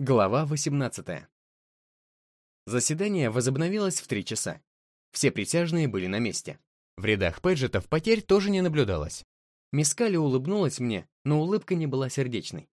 Глава 18. Заседание возобновилось в три часа. Все присяжные были на месте. В рядах Пэджетов потерь тоже не наблюдалось. Мискали улыбнулась мне, но улыбка не была сердечной.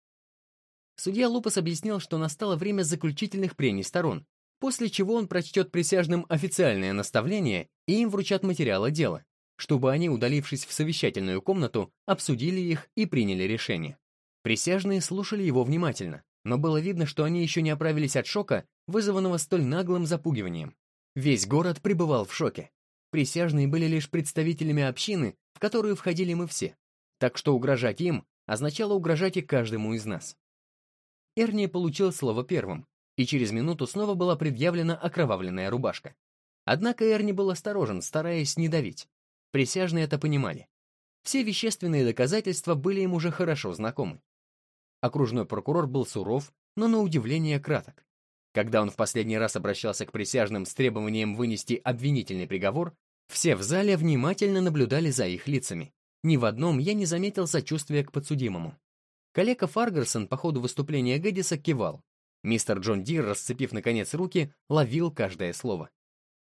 Судья Лупас объяснил, что настало время заключительных прений сторон, после чего он прочтет присяжным официальное наставление и им вручат материалы дела, чтобы они, удалившись в совещательную комнату, обсудили их и приняли решение. Присяжные слушали его внимательно, но было видно, что они еще не оправились от шока, вызванного столь наглым запугиванием. Весь город пребывал в шоке. Присяжные были лишь представителями общины, в которую входили мы все. Так что угрожать им означало угрожать и каждому из нас. Эрни получил слово первым, и через минуту снова была предъявлена окровавленная рубашка. Однако Эрни был осторожен, стараясь не давить. Присяжные это понимали. Все вещественные доказательства были им уже хорошо знакомы. Окружной прокурор был суров, но на удивление краток. Когда он в последний раз обращался к присяжным с требованием вынести обвинительный приговор, все в зале внимательно наблюдали за их лицами. Ни в одном я не заметил сочувствия к подсудимому. Коллега Фаргарсон по ходу выступления Гэддиса кивал. Мистер Джон Дир, расцепив наконец руки, ловил каждое слово.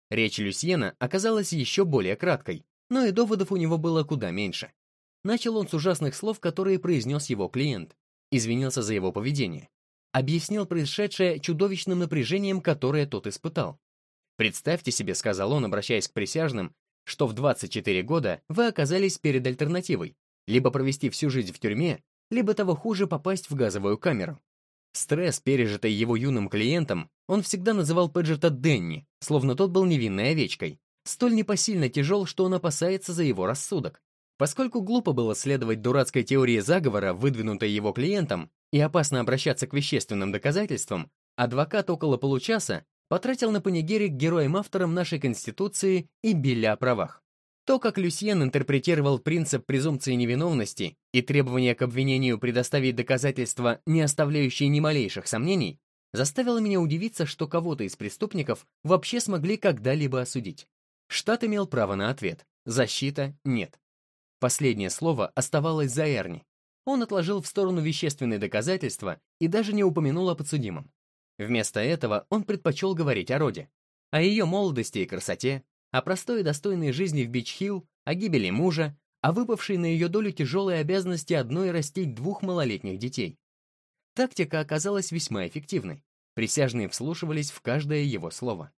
Речь Люсьена оказалась еще более краткой, но и доводов у него было куда меньше. Начал он с ужасных слов, которые произнес его клиент, извинился за его поведение, объяснил происшедшее чудовищным напряжением, которое тот испытал. «Представьте себе», — сказал он, обращаясь к присяжным, что в 24 года вы оказались перед альтернативой, либо провести всю жизнь в тюрьме, либо того хуже попасть в газовую камеру. Стресс, пережитый его юным клиентом, он всегда называл Пэджета Денни, словно тот был невинной овечкой, столь непосильно тяжел, что он опасается за его рассудок. Поскольку глупо было следовать дурацкой теории заговора, выдвинутой его клиентом, и опасно обращаться к вещественным доказательствам, адвокат около получаса потратил на панигерик героям-авторам нашей Конституции и Билля о правах. То, как Люсьен интерпретировал принцип презумпции невиновности и требование к обвинению предоставить доказательства, не оставляющие ни малейших сомнений, заставило меня удивиться, что кого-то из преступников вообще смогли когда-либо осудить. Штат имел право на ответ, защита — нет. Последнее слово оставалось за Эрни. Он отложил в сторону вещественные доказательства и даже не упомянул о подсудимом. Вместо этого он предпочел говорить о роде, о ее молодости и красоте, о простой и достойной жизни в Бич-Хилл, о гибели мужа, о выпавшей на ее долю тяжелой обязанности одной растить двух малолетних детей. Тактика оказалась весьма эффективной. Присяжные вслушивались в каждое его слово.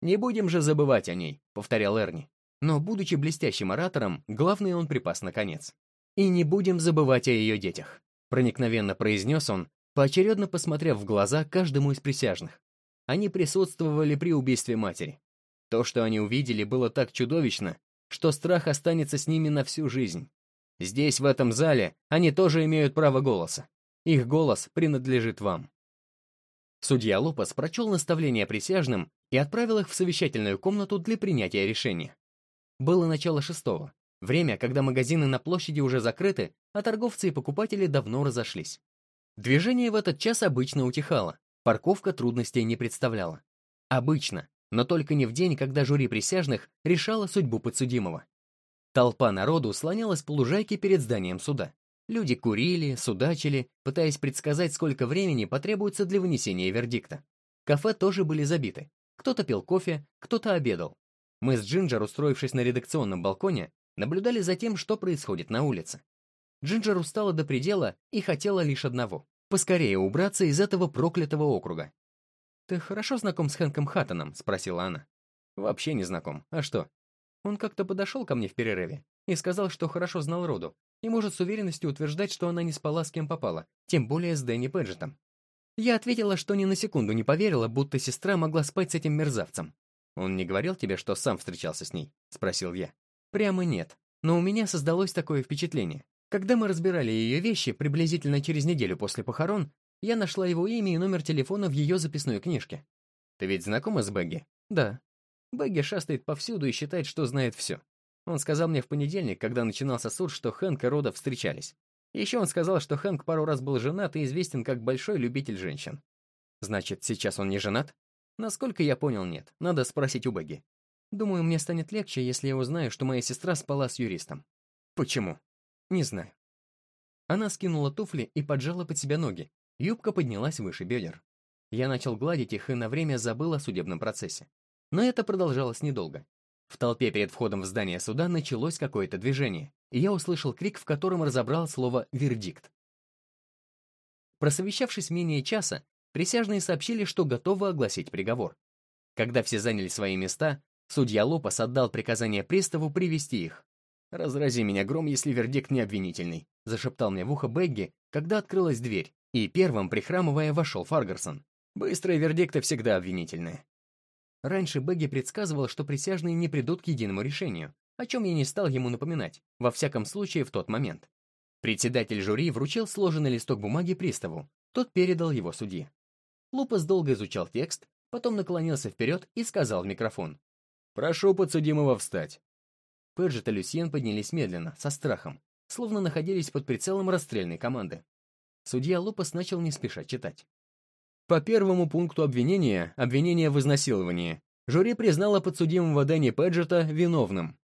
«Не будем же забывать о ней», — повторял Эрни. Но, будучи блестящим оратором, главное он припас наконец. «И не будем забывать о ее детях», — проникновенно произнес он, поочередно посмотрев в глаза каждому из присяжных. Они присутствовали при убийстве матери. То, что они увидели, было так чудовищно, что страх останется с ними на всю жизнь. Здесь, в этом зале, они тоже имеют право голоса. Их голос принадлежит вам. Судья Лопес прочел наставление присяжным и отправил их в совещательную комнату для принятия решения. Было начало шестого. Время, когда магазины на площади уже закрыты, а торговцы и покупатели давно разошлись. Движение в этот час обычно утихало, парковка трудностей не представляла. Обычно, но только не в день, когда жюри присяжных решало судьбу подсудимого. Толпа народу слонялась по лужайке перед зданием суда. Люди курили, судачили, пытаясь предсказать, сколько времени потребуется для вынесения вердикта. Кафе тоже были забиты. Кто-то пил кофе, кто-то обедал. Мы с Джинджер, устроившись на редакционном балконе, наблюдали за тем, что происходит на улице. Джинджер устала до предела и хотела лишь одного — поскорее убраться из этого проклятого округа. «Ты хорошо знаком с Хэнком Хаттоном?» — спросила она. «Вообще не знаком. А что?» Он как-то подошел ко мне в перерыве и сказал, что хорошо знал Роду и может с уверенностью утверждать, что она не спала с кем попала, тем более с Дэнни Пэджетом. Я ответила, что ни на секунду не поверила, будто сестра могла спать с этим мерзавцем. «Он не говорил тебе, что сам встречался с ней?» — спросил я. «Прямо нет. Но у меня создалось такое впечатление. Когда мы разбирали ее вещи, приблизительно через неделю после похорон, я нашла его имя и номер телефона в ее записной книжке. Ты ведь знакома с Бэгги? Да. Бэгги шастает повсюду и считает, что знает все. Он сказал мне в понедельник, когда начинался суд, что Хэнк и Рода встречались. Еще он сказал, что Хэнк пару раз был женат и известен как большой любитель женщин. Значит, сейчас он не женат? Насколько я понял, нет. Надо спросить у Бэгги. Думаю, мне станет легче, если я узнаю, что моя сестра спала с юристом. Почему? Не знаю. Она скинула туфли и поджала под себя ноги. Юбка поднялась выше бедер. Я начал гладить их и на время забыл о судебном процессе. Но это продолжалось недолго. В толпе перед входом в здание суда началось какое-то движение, и я услышал крик, в котором разобрал слово «вердикт». Просовещавшись менее часа, присяжные сообщили, что готовы огласить приговор. Когда все заняли свои места, судья Лопас отдал приказание приставу привести их. «Разрази меня гром, если вердикт не обвинительный», зашептал мне в ухо Бегги, когда открылась дверь, и первым, прихрамывая, вошел Фаргарсон. «Быстрые вердикты всегда обвинительные». Раньше Бегги предсказывал, что присяжные не придут к единому решению, о чем я не стал ему напоминать, во всяком случае в тот момент. Председатель жюри вручил сложенный листок бумаги приставу, тот передал его судье. Лупас долго изучал текст, потом наклонился вперед и сказал в микрофон. «Прошу подсудимого встать». Пэджет и Люсьен поднялись медленно, со страхом, словно находились под прицелом расстрельной команды. Судья Лопас начал не спеша читать. По первому пункту обвинения, обвинение в изнасиловании, жюри признало подсудимого Дэнни Пэджета виновным.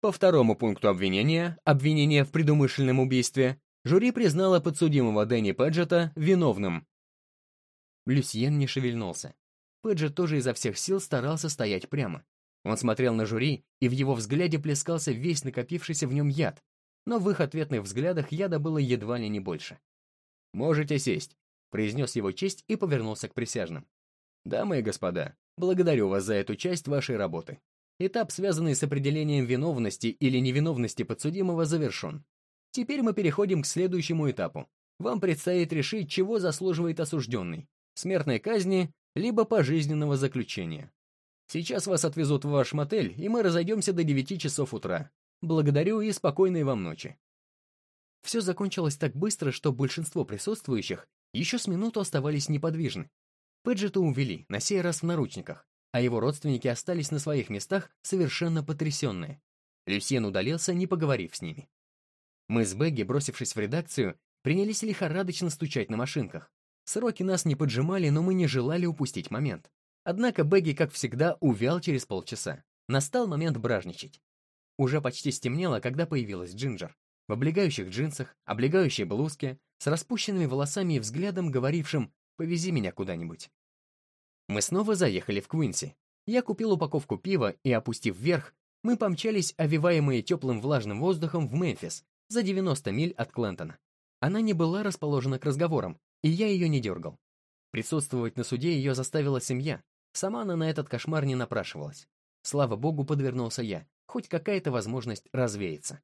По второму пункту обвинения, обвинение в предумышленном убийстве, жюри признало подсудимого Дэнни Пэджета виновным. Люсьен не шевельнулся. Пэджет тоже изо всех сил старался стоять прямо. Он смотрел на жюри, и в его взгляде плескался весь накопившийся в нем яд, но в их ответных взглядах яда было едва ли не больше. «Можете сесть», произнес его честь и повернулся к присяжным. «Дамы и господа, благодарю вас за эту часть вашей работы. Этап, связанный с определением виновности или невиновности подсудимого, завершен. Теперь мы переходим к следующему этапу. Вам предстоит решить, чего заслуживает осужденный – смертной казни либо пожизненного заключения. Сейчас вас отвезут в ваш мотель, и мы разойдемся до 9 часов утра. Благодарю и спокойной вам ночи. Все закончилось так быстро, что большинство присутствующих еще с минуту оставались неподвижны. Пэджета увели, на сей раз в наручниках, а его родственники остались на своих местах совершенно потрясенные. Люсьен удалился, не поговорив с ними. Мы с Бегги, бросившись в редакцию, принялись лихорадочно стучать на машинках. Сроки нас не поджимали, но мы не желали упустить момент. Однако Бегги, как всегда, увял через полчаса. Настал момент бражничать. Уже почти стемнело, когда появилась Джинджер в облегающих джинсах, облегающей блузке, с распущенными волосами и взглядом, говорившим «повези меня куда-нибудь». Мы снова заехали в Квинси. Я купил упаковку пива и, опустив вверх, мы помчались, овиваемые теплым влажным воздухом, в Мемфис, за 90 миль от Клентона. Она не была расположена к разговорам, и я ее не дергал. Присутствовать на суде ее заставила семья. Сама она на этот кошмар не напрашивалась. Слава богу, подвернулся я, хоть какая-то возможность развеяться.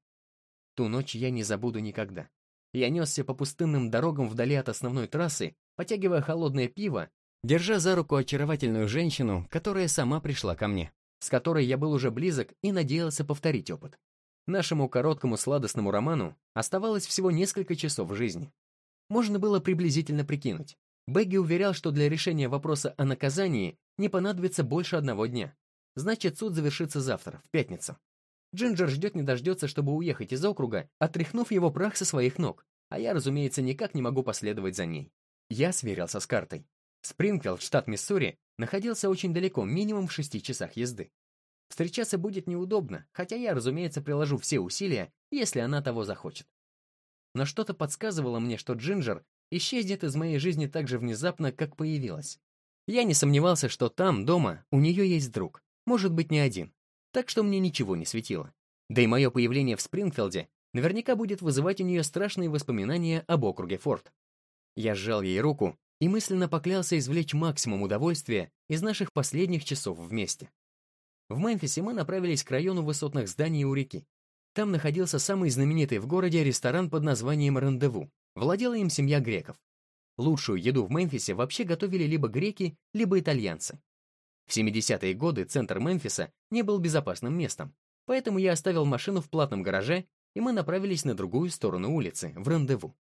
Ту ночь я не забуду никогда. Я несся по пустынным дорогам вдали от основной трассы, потягивая холодное пиво, держа за руку очаровательную женщину, которая сама пришла ко мне, с которой я был уже близок и надеялся повторить опыт. Нашему короткому сладостному роману оставалось всего несколько часов жизни. Можно было приблизительно прикинуть. Бэгги уверял, что для решения вопроса о наказании не понадобится больше одного дня. Значит, суд завершится завтра, в пятницу. Джинджер ждет не дождется, чтобы уехать из округа, отряхнув его прах со своих ног, а я, разумеется, никак не могу последовать за ней. Я сверился с картой. Спрингфилд, штат Миссури, находился очень далеко, минимум в шести часах езды. Встречаться будет неудобно, хотя я, разумеется, приложу все усилия, если она того захочет. Но что-то подсказывало мне, что Джинджер исчезнет из моей жизни так же внезапно, как появилась. Я не сомневался, что там, дома, у нее есть друг, может быть, не один так что мне ничего не светило. Да и мое появление в Спрингфилде наверняка будет вызывать у нее страшные воспоминания об округе Форд. Я сжал ей руку и мысленно поклялся извлечь максимум удовольствия из наших последних часов вместе. В Мемфисе мы направились к району высотных зданий у реки. Там находился самый знаменитый в городе ресторан под названием «Рандеву». Владела им семья греков. Лучшую еду в Мемфисе вообще готовили либо греки, либо итальянцы. В 70-е годы центр Мемфиса не был безопасным местом, поэтому я оставил машину в платном гараже, и мы направились на другую сторону улицы, в рандеву.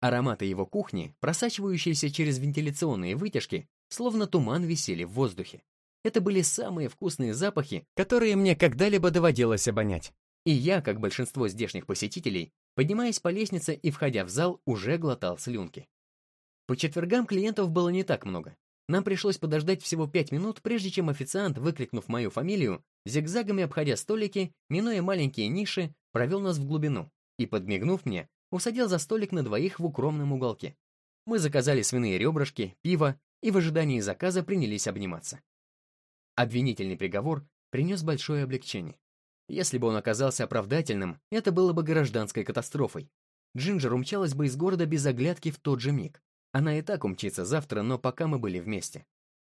Ароматы его кухни, просачивающиеся через вентиляционные вытяжки, словно туман висели в воздухе. Это были самые вкусные запахи, которые мне когда-либо доводилось обонять. И я, как большинство здешних посетителей, поднимаясь по лестнице и входя в зал, уже глотал слюнки. По четвергам клиентов было не так много, нам пришлось подождать всего пять минут, прежде чем официант, выкликнув мою фамилию, зигзагами обходя столики, минуя маленькие ниши, провел нас в глубину и, подмигнув мне, усадил за столик на двоих в укромном уголке. Мы заказали свиные ребрышки, пиво и в ожидании заказа принялись обниматься. Обвинительный приговор принес большое облегчение. Если бы он оказался оправдательным, это было бы гражданской катастрофой. Джинджер умчалась бы из города без оглядки в тот же миг. Она и так умчится завтра, но пока мы были вместе.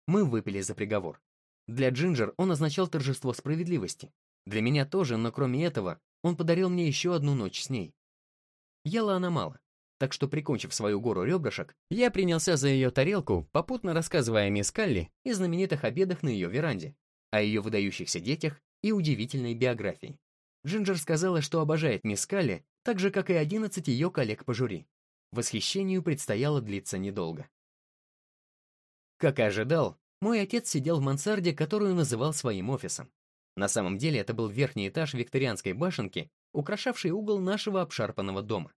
Мы выпили за приговор. Для Джинджер он означал торжество справедливости. Для меня тоже, но кроме этого, он подарил мне еще одну ночь с ней. Ела она мало, так что, прикончив свою гору ребрышек, я принялся за ее тарелку, попутно рассказывая мисс Калли и знаменитых обедах на ее веранде, о ее выдающихся детях и удивительной биографии. Джинджер сказала, что обожает мисс Калли, так же, как и 11 ее коллег по жюри. Восхищению предстояло длиться недолго. Как и ожидал, мой отец сидел в мансарде, которую называл своим офисом. На самом деле это был верхний этаж викторианской башенки, украшавший угол нашего обшарпанного дома.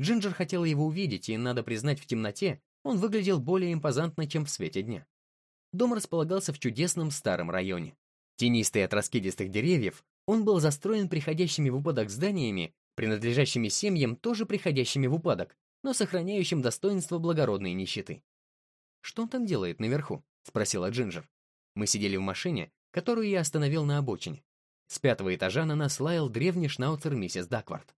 Джинджер хотела его увидеть, и, надо признать, в темноте он выглядел более импозантно, чем в свете дня. Дом располагался в чудесном старом районе. Тенистый от раскидистых деревьев, он был застроен приходящими в упадок зданиями, принадлежащими семьям, тоже приходящими в упадок, но сохраняющим достоинство благородной нищеты. «Что он там делает наверху?» — спросила Джинджер. Мы сидели в машине, которую я остановил на обочине. С пятого этажа на нас лаял древний шнауцер миссис Даквард.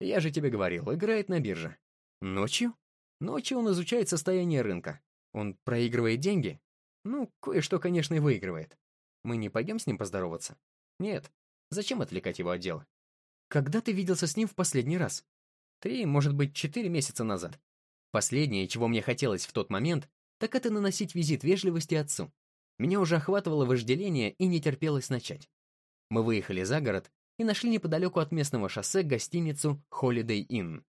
«Я же тебе говорил, играет на бирже». «Ночью?» «Ночью он изучает состояние рынка. Он проигрывает деньги?» «Ну, кое-что, конечно, и выигрывает. Мы не пойдем с ним поздороваться?» «Нет. Зачем отвлекать его от дела?» «Когда ты виделся с ним в последний раз?» «Три, может быть, четыре месяца назад. Последнее, чего мне хотелось в тот момент, так это наносить визит вежливости отцу. Меня уже охватывало вожделение и не терпелось начать. Мы выехали за город и нашли неподалеку от местного шоссе гостиницу Holiday Inn.